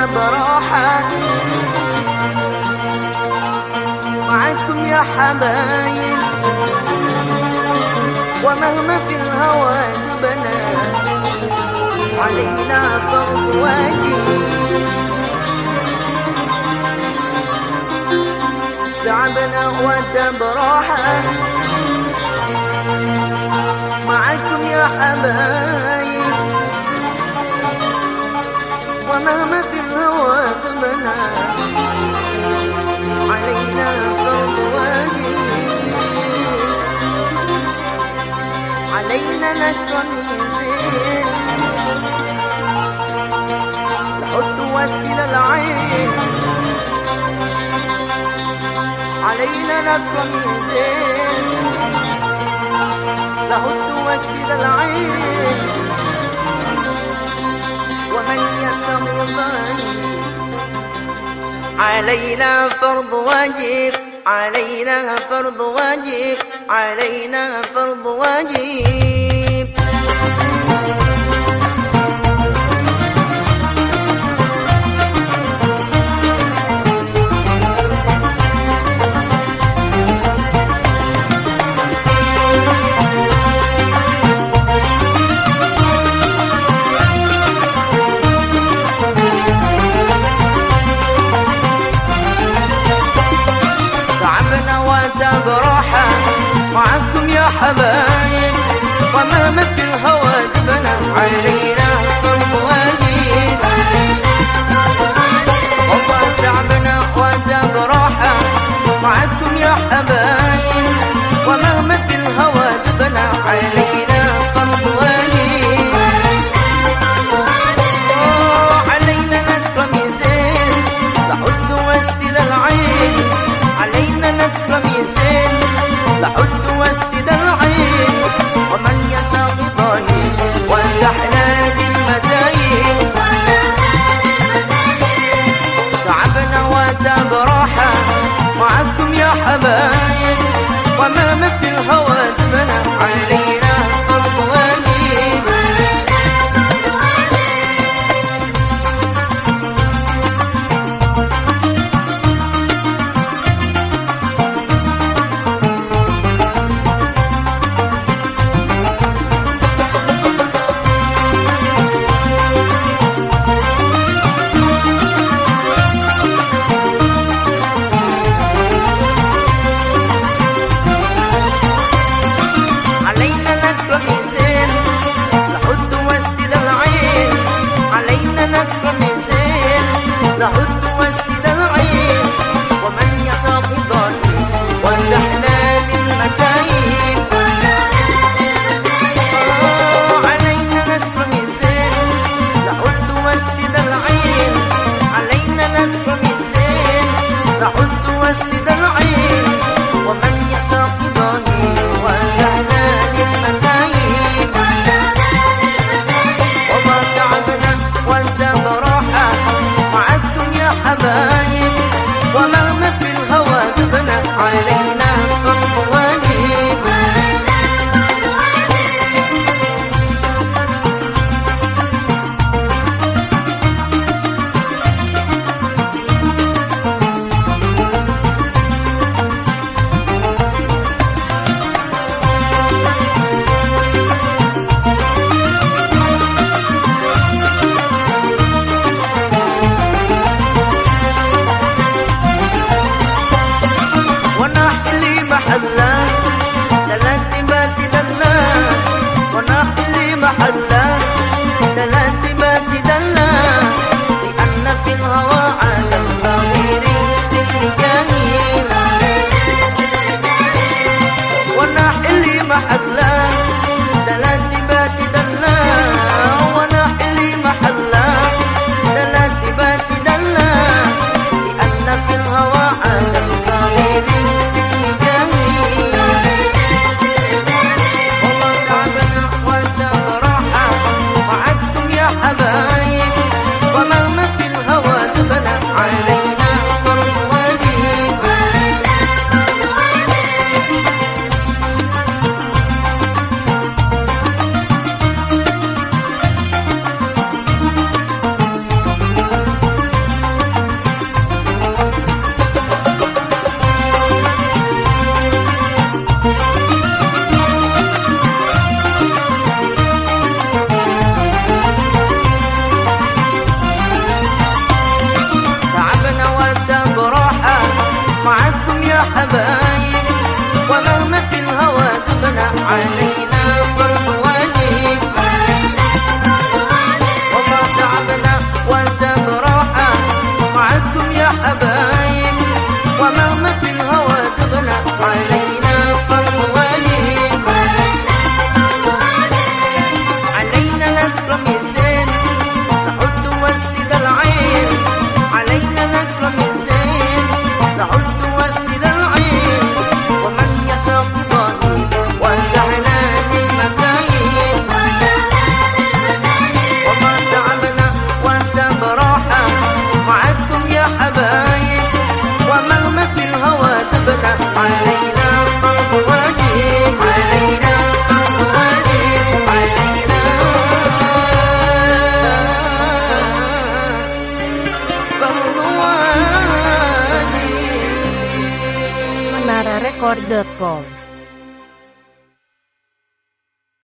وتبراحة معكم يا حبايب ومهما في الهوى دبنا علينا فرض واجب. تعبنا وتبراحة معكم يا حبايب ومهما في علينا فرض علينا نكرم زين لحد واشتل العين. علينا نكرم زين لحد واشتل العين. ومن يسر يضايق علينا فرض واجب علينا فرض واجب علينا فرض واجب. حبايب وما مثل الهوى جبنا علينا العين واجب menararecord.com